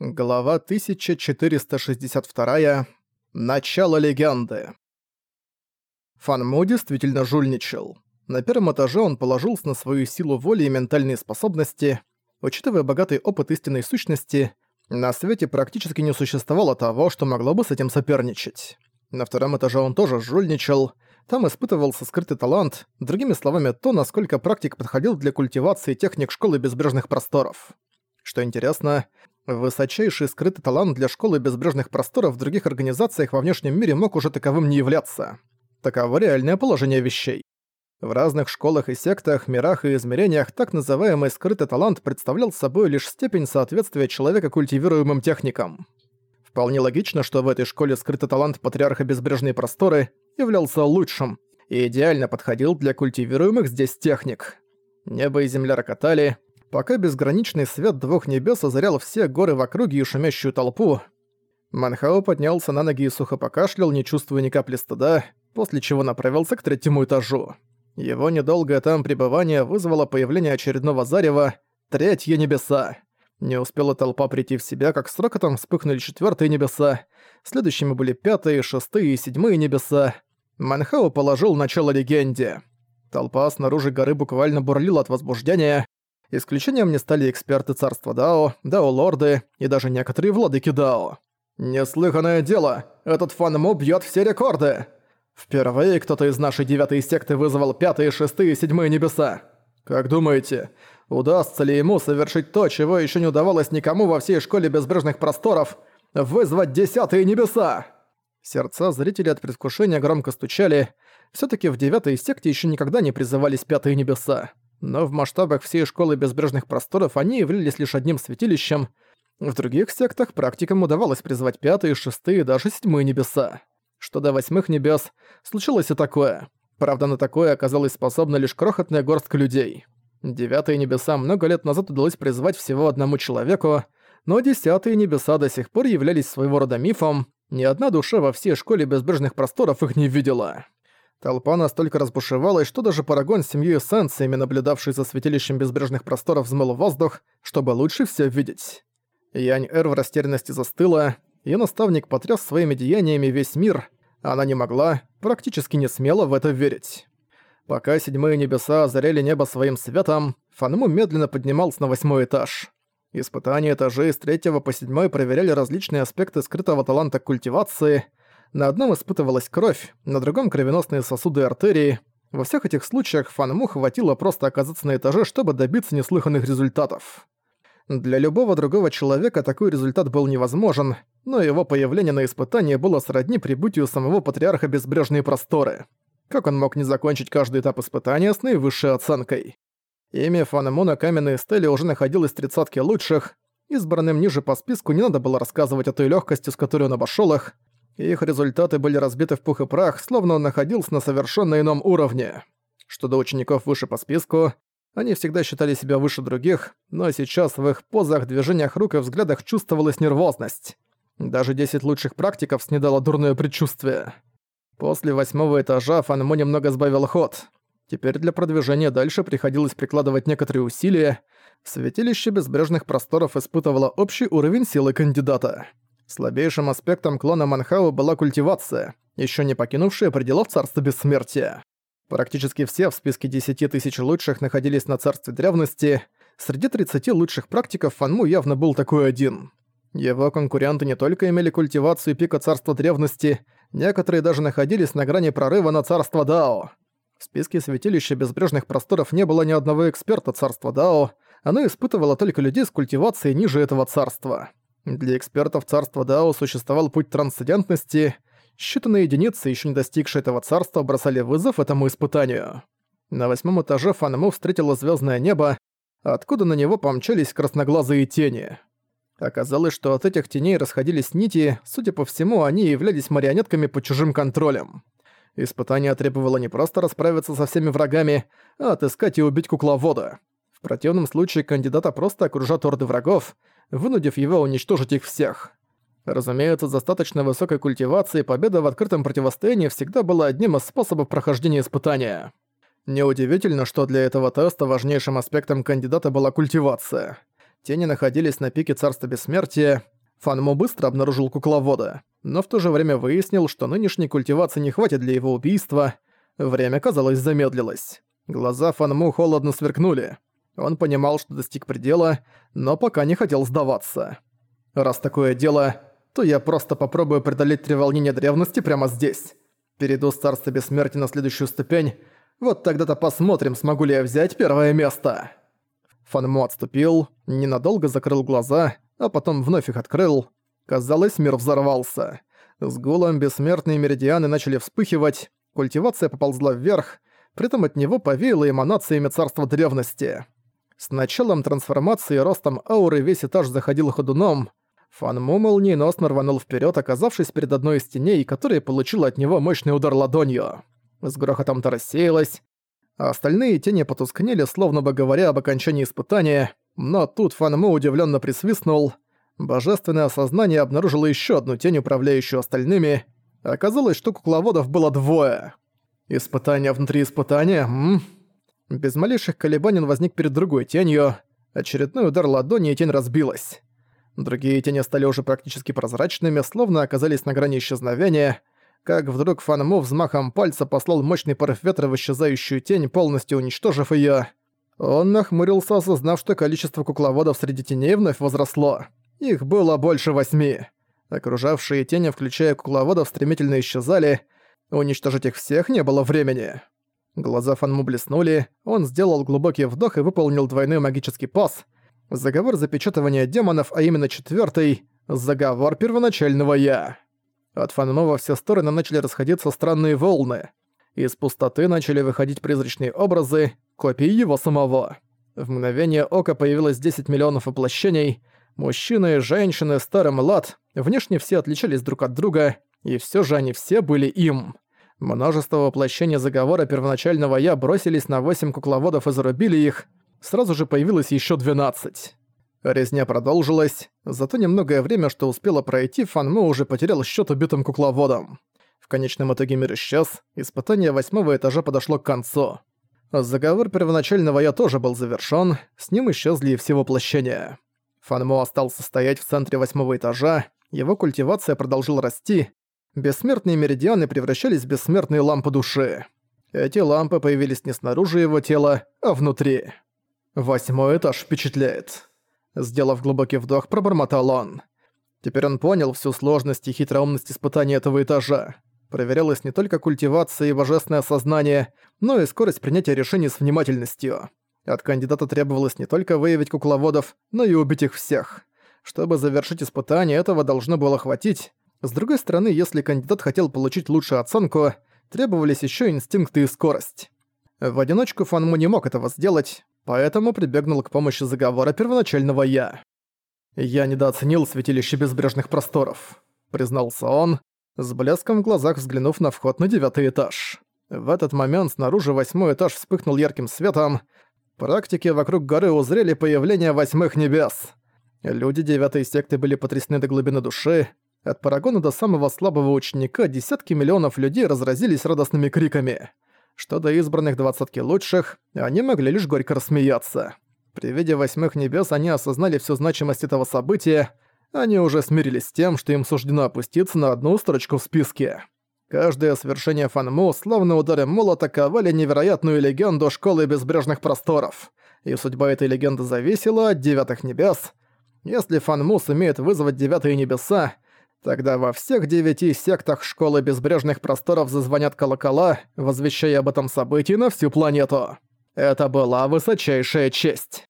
Глава 1462. Начало легенды. Фанму действительно жульничал. На первом этаже он положился на свою силу воли и ментальные способности. Учитывая богатый опыт истинной сущности, на свете практически не существовало того, что могло бы с этим соперничать. На втором этаже он тоже жульничал. Там испытывался скрытый талант, другими словами, то, насколько практик подходил для культивации техник Школы Безбрежных Просторов. Что интересно, Высочайший скрытый талант для школы безбрежных просторов в других организациях во внешнем мире мог уже таковым не являться. Таково реальное положение вещей. В разных школах и сектах, мирах и измерениях так называемый скрытый талант представлял собой лишь степень соответствия человека культивируемым техникам. Вполне логично, что в этой школе скрытый талант Патриарха Безбрежные Просторы являлся лучшим и идеально подходил для культивируемых здесь техник. Небо и земля рокотали, пока безграничный свет двух небес озарял все горы в округе и шумящую толпу. Манхао поднялся на ноги и сухо покашлял, не чувствуя ни капли стыда, после чего направился к третьему этажу. Его недолгое там пребывание вызвало появление очередного зарева «Третье небеса». Не успела толпа прийти в себя, как с рокотом вспыхнули четвертые небеса, следующими были пятые, шестые и седьмые небеса. Манхао положил начало легенде. Толпа снаружи горы буквально бурлила от возбуждения. Исключением не стали эксперты царства Дао, Дао-лорды и даже некоторые владыки Дао. «Неслыханное дело! Этот фанму бьет все рекорды!» Впервые кто-то из нашей девятой секты вызвал пятые, шестые и седьмые небеса. Как думаете, удастся ли ему совершить то, чего еще не удавалось никому во всей школе безбрежных просторов – вызвать десятые небеса? Сердца зрителей от предвкушения громко стучали. все таки в девятой секте еще никогда не призывались пятые небеса. Но в масштабах всей школы безбрежных просторов они являлись лишь одним святилищем. В других сектах практикам удавалось призвать пятые, шестые, даже седьмые небеса. Что до восьмых небес, случилось и такое. Правда, на такое оказалась способна лишь крохотная горстка людей. Девятые небеса много лет назад удалось призвать всего одному человеку, но десятые небеса до сих пор являлись своего рода мифом, ни одна душа во всей школе безбрежных просторов их не видела. Толпа настолько разбушевалась, что даже Парагон с семьей эссенциями, наблюдавший за святилищем безбрежных просторов, взмыл воздух, чтобы лучше все видеть. Янь-Эр в растерянности застыла, ее наставник потряс своими деяниями весь мир, она не могла, практически не смела в это верить. Пока седьмые небеса озаряли небо своим светом, Фанму медленно поднимался на восьмой этаж. Испытания этажей с третьего по седьмой проверяли различные аспекты скрытого таланта культивации – на одном испытывалась кровь, на другом кровеносные сосуды и артерии. Во всех этих случаях Фанму хватило просто оказаться на этаже, чтобы добиться неслыханных результатов. Для любого другого человека такой результат был невозможен, но его появление на испытании было сродни прибытию самого Патриарха Безбрежные Просторы. Как он мог не закончить каждый этап испытания с наивысшей оценкой? Имя Фанему на каменной стеле уже находилось в тридцатке лучших, избранным ниже по списку не надо было рассказывать о той легкости, с которой он обошел их, их результаты были разбиты в пух и прах, словно он находился на совершенно ином уровне. Что до учеников выше по списку, они всегда считали себя выше других, но сейчас в их позах, движениях рук и взглядах чувствовалась нервозность. Даже 10 лучших практиков снедало дурное предчувствие. После восьмого этажа Фанму немного сбавил ход. Теперь для продвижения дальше приходилось прикладывать некоторые усилия. Святилище безбрежных просторов испытывало общий уровень силы кандидата. Слабейшим аспектом клана Манхау была культивация, еще не покинувшая пределов Царства Бессмертия. Практически все в списке 10 тысяч лучших находились на Царстве Древности, среди 30 лучших практиков Фанму явно был такой один. Его конкуренты не только имели культивацию пика Царства Древности, некоторые даже находились на грани прорыва на Царство Дао. В списке Святилища Безбрежных Просторов не было ни одного эксперта Царства Дао, оно испытывало только людей с культивацией ниже этого царства. Для экспертов царства Дао существовал путь трансцендентности. Считанные единицы, еще не достигшие этого царства, бросали вызов этому испытанию. На восьмом этаже Фанму встретила звездное небо, откуда на него помчались красноглазые тени. Оказалось, что от этих теней расходились нити, судя по всему, они являлись марионетками под чужим контролем. Испытание требовало не просто расправиться со всеми врагами, а отыскать и убить кукловода. В противном случае кандидата просто окружат орды врагов, вынудив его уничтожить их всех. Разумеется, достаточно высокой культивации победа в открытом противостоянии всегда была одним из способов прохождения испытания. Неудивительно, что для этого теста важнейшим аспектом кандидата была культивация. Тени находились на пике Царства Бессмертия. Фанму быстро обнаружил кукловода, но в то же время выяснил, что нынешней культивации не хватит для его убийства. Время, казалось, замедлилось. Глаза Фанму холодно сверкнули. Он понимал, что достиг предела, но пока не хотел сдаваться. Раз такое дело, то я просто попробую преодолеть три волнения древности прямо здесь. Перейду с Царства Бессмертия на следующую ступень, вот тогда-то посмотрим, смогу ли я взять первое место. Фанму отступил, ненадолго закрыл глаза, а потом вновь их открыл. Казалось, мир взорвался. С гулом бессмертные меридианы начали вспыхивать, культивация поползла вверх, при этом от него повеяло эманациями царства древности. С началом трансформации и ростом ауры весь этаж заходил ходуном. Фан Му молниеносно рванул вперед, оказавшись перед одной из теней, которая получила от него мощный удар ладонью. С грохотом-то рассеялась, а остальные тени потускнели, словно бы говоря об окончании испытания, но тут Фан Му удивленно присвистнул. Божественное осознание обнаружило еще одну тень, управляющую остальными. Оказалось, что кукловодов было двое. Испытание внутри испытания, м? Без малейших колебаний он возник перед другой тенью. Очередной удар ладони, и тень разбилась. Другие тени стали уже практически прозрачными, словно оказались на грани исчезновения, как вдруг Фан Му взмахом пальца послал мощный порыв ветра в исчезающую тень, полностью уничтожив её. Он нахмурился, осознав, что количество кукловодов среди теней вновь возросло. Их было больше восьми. Окружавшие тени, включая кукловодов, стремительно исчезали. Уничтожить их всех не было времени. Глаза Фанму блеснули, он сделал глубокий вдох и выполнил двойной магический пас. Заговор запечатывания демонов, а именно четвёртый — заговор первоначального «Я». От Фанму во все стороны начали расходиться странные волны. Из пустоты начали выходить призрачные образы, копии его самого. В мгновение ока появилось 10 миллионов воплощений. Мужчины, женщины, старый млад, внешне все отличались друг от друга, и все же они все были им. Множество воплощений заговора первоначального «Я» бросились на восемь кукловодов и зарубили их. Сразу же появилось еще 12. Резня продолжилась, зато немногое время, что успело пройти, Фанму уже потерял счет убитым кукловодом. В конечном итоге мир исчез, испытание восьмого этажа подошло к концу. Заговор первоначального «Я» тоже был завершён, с ним исчезли и все воплощения. Фанмо остался стоять в центре восьмого этажа, его культивация продолжила расти, бессмертные меридианы превращались в бессмертные лампы души. Эти лампы появились не снаружи его тела, а внутри. Восьмой этаж впечатляет. Сделав глубокий вдох, пробормотал он. Теперь он понял всю сложность и хитроумность испытания этого этажа проверялась не только культивация и божественное сознание, но и скорость принятия решений с внимательностью. От кандидата требовалось не только выявить кукловодов, но и убить их всех. Чтобы завершить испытание, этого должно было хватить. С другой стороны, если кандидат хотел получить лучшую оценку, требовались еще инстинкты и скорость. В одиночку Фанму не мог этого сделать, поэтому прибегнул к помощи заговора первоначального «Я». «Я недооценил святилище безбрежных просторов», — признался он, с блеском в глазах взглянув на вход на девятый этаж. В этот момент снаружи восьмой этаж вспыхнул ярким светом. Практики вокруг горы узрели появление восьмых небес. Люди девятой секты были потрясены до глубины души. От Парагона до самого слабого ученика десятки миллионов людей разразились радостными криками. Что до избранных двадцатки лучших, они могли лишь горько рассмеяться. При виде восьмых небес они осознали всю значимость этого события, они уже смирились с тем, что им суждено опуститься на одну строчку в списке. Каждое свершение Фанму, словно удары молота, ковали невероятную легенду Школы Безбрежных Просторов. И судьба этой легенды зависела от Девятых Небес. Если Фанму сумеет вызвать Девятые Небеса, тогда во всех девяти сектах Школы Безбрежных Просторов зазвонят колокола, возвещая об этом событии на всю планету. Это была высочайшая честь.